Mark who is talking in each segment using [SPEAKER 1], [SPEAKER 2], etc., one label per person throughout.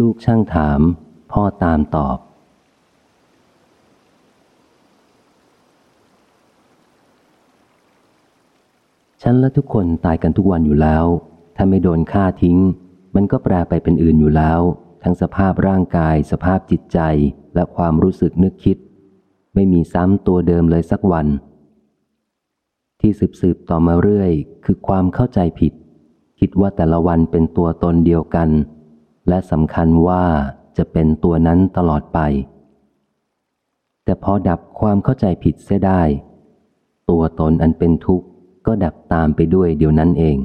[SPEAKER 1] ลูกช่างถาม พ่อตามตอบ ฉันและทุกคนตายกันทุกวันอยู่แล้ว ถ้าไม่โดนฆ่าทิ้ง มันก็แปลไปเป็นอื่นอยู่แล้ว ทั้งสภาพร่างกาย สภาพจิตใจและความรู้สึกนึกคิด ไม่มีซ้ำตัวเดิมเลยสักวัน ที่สืบสืบต่อมาเรื่อย คือความเข้าใจผิด คิดว่าแต่ละวันเป็นตัวตนเดียวกัน และสำคัญว่าจะเป็นตัวนั้นตลอดไป แต่พอดับความเข้าใจผิดเสียได้ ตัวตนอันเป็นทุกข์ก็ดับตามไปด้วยเดี๋ยวนั้นเอง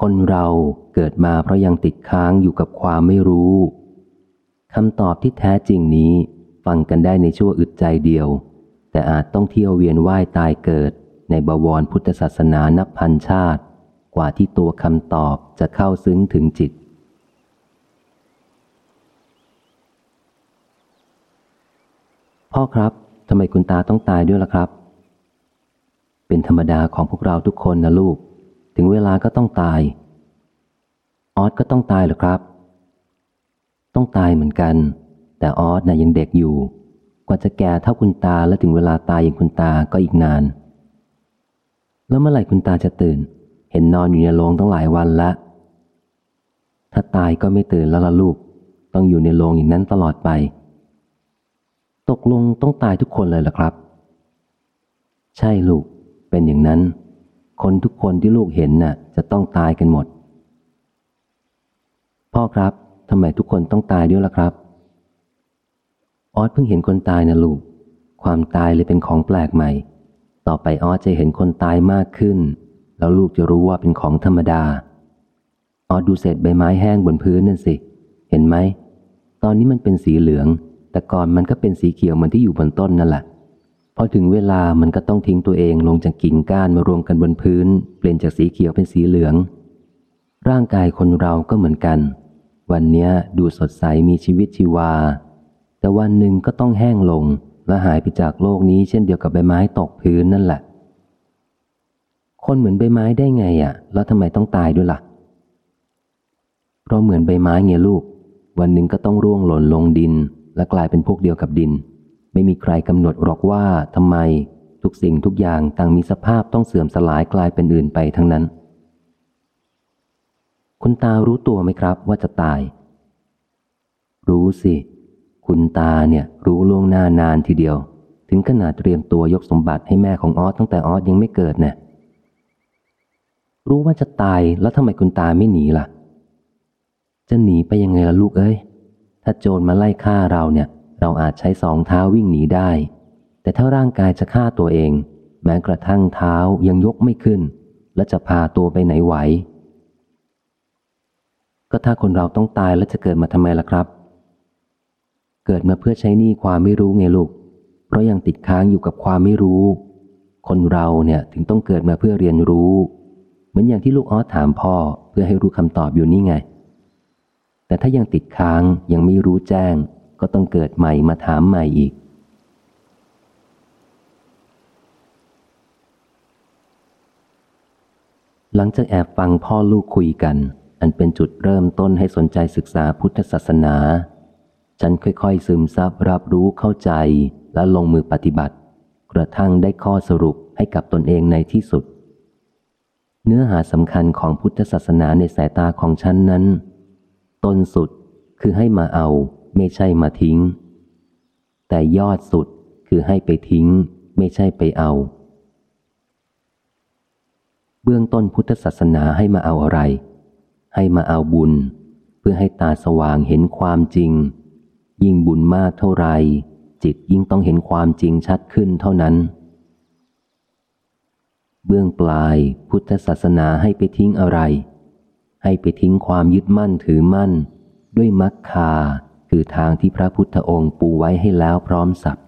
[SPEAKER 1] คนเราเกิดมาเพราะยังติดค้างอยู่กับความไม่รู้คำตอบที่แท้จริงนี้ฟังกันได้ในชั่วอึดใจเดียว แต่อาจต้องเที่ยวเวียนว่ายตายเกิดในบวรพุทธศาสนานับพันชาติ กว่าที่ตัวคำตอบจะเข้าซึ้งถึงจิต พ่อครับทำไมคุณตาต้องตายด้วยล่ะครับ เป็นธรรมดาของพวกเราทุกคนนะลูก ถึงเวลาก็ต้องตาย ออสก็ต้องตายเหรอครับ ต้องตายเหมือนกัน แต่ออสนะ่ะยังเด็กอยู่ กว่าจะแก่เท่าคุณตาและถึงเวลาตายอย่างคุณตาก็อีกนานแล้วเมื่อไหร่คุณตาจะตื่น เห็นนอนอยู่ในโรงตั้งหลายวันละ ถ้าตายก็ไม่ตื่นแล้วล่ะลูก ต้องอยู่ในโรงอย่างนั้นตลอดไป ตกลงต้องตายทุกคนเลยเหรอครับ ใช่ลูก เป็นอย่างนั้น คนทุกคนที่ลูกเห็นน่ะ จะต้องตายกันหมด พ่อครับทำไมทุกคนต้องตายด้วยล่ะครับ ออสเพิ่งเห็นคนตายนะลูก ความตายเลยเป็นของแปลกใหม่ ต่อไปออสจะเห็นคนตายมากขึ้น แล้วลูกจะรู้ว่าเป็นของธรรมดาออดูเศษใบไม้แห้งบนพื้นนั่นสิ เห็นไหม ตอนนี้มันเป็นสีเหลือง แต่ก่อนมันก็เป็นสีเขียวเหมือนที่อยู่บนต้นนั่นแหละพอถึงเวลามันก็ต้องทิ้งตัวเองลงจากกิ่งก้านมารวมกันบนพื้น เปลี่ยนจากสีเขียวเป็นสีเหลือง ร่างกายคนเราก็เหมือนกัน วันนี้ดูสดใสมีชีวิตชีวา แต่วันหนึ่งก็ต้องแห้งลงและหายไปจากโลกนี้เช่นเดียวกับใบไม้ตกพื้นนั่นแหละ คนเหมือนใบไม้ได้ไงอะ่ะ แล้วทำไมต้องตายด้วยละ่ะ เพราะเหมือนใบไม้ไงลูก วันหนึ่งก็ต้องร่วงหล่นลงดิน และกลายเป็นพวกเดียวกับดิน ไม่มีใครกำหนดหรอกว่าทำไม ทุกสิ่งทุกอย่างต่างมีสภาพต้องเสื่อมสลายกลายเป็นอื่นไปทั้งนั้น คุณตารู้ตัวไหมครับว่าจะตาย รู้สิ คุณตาเนี่ยรู้ล่วงหน้านานทีเดียว ถึงขนาดเตรียมตัวยกสมบัติให้แม่ของออสตั้งแต่ออสยังไม่เกิดเนี่ย รู้ว่าจะตายแล้วทำไมคุณตาไม่หนีล่ะ จะหนีไปยังไงล่ะลูกเอ้ย ถ้าโจรมาไล่ฆ่าเราเนี่ย เราอาจใช้สองเท้าวิ่งหนีได้ แต่ถ้าร่างกายจะฆ่าตัวเอง แม้กระทั่งเท้ายังยกไม่ขึ้น และจะพาตัวไปไหนไหว ก็ถ้าคนเราต้องตายแล้วจะเกิดมาทำไมล่ะครับ เกิดมาเพื่อใช้หนี้ความไม่รู้ไงลูก เพราะยังติดค้างอยู่กับความไม่รู้ คนเราเนี่ยถึงต้องเกิดมาเพื่อเรียนรู้เมือนอย่างที่ลูกออสถามพ่อเพื่อให้รู้คำตอบอยู่นี่ไง แต่ถ้ายังติดค้างยังไม่รู้แจ้ง ก็ต้องเกิดใหม่มาถามใหม่อีก หลังจากแอบฟังพ่อลูกคุยกัน อันเป็นจุดเริ่มต้นให้สนใจศึกษาพุทธศาสนา ฉันค่อยๆ ซึมซับรับรู้เข้าใจและลงมือปฏิบัติ กระทั่งได้ข้อสรุปให้กับตนเองในที่สุด เนื้อหาสำคัญของพุทธศาสนาในสายตาของฉันนั้น ต้นสุดคือให้มาเอาไม่ใช่มาทิ้ง แต่ยอดสุดคือให้ไปทิ้ง ไม่ใช่ไปเอา เบื้องต้นพุทธศาสนาให้มาเอาอะไร ให้มาเอาบุญ เพื่อให้ตาสว่างเห็นความจริง ยิ่งบุญมากเท่าไรจิตยิ่งต้องเห็นความจริงชัดขึ้นเท่านั้น เบื้องปลายพุทธศาสนาให้ไปทิ้งอะไร ให้ไปทิ้งความยึดมั่นถือมั่น ด้วยมัคคาคือทางที่พระพุทธองค์ปูไว้ให้แล้วพร้อมสับ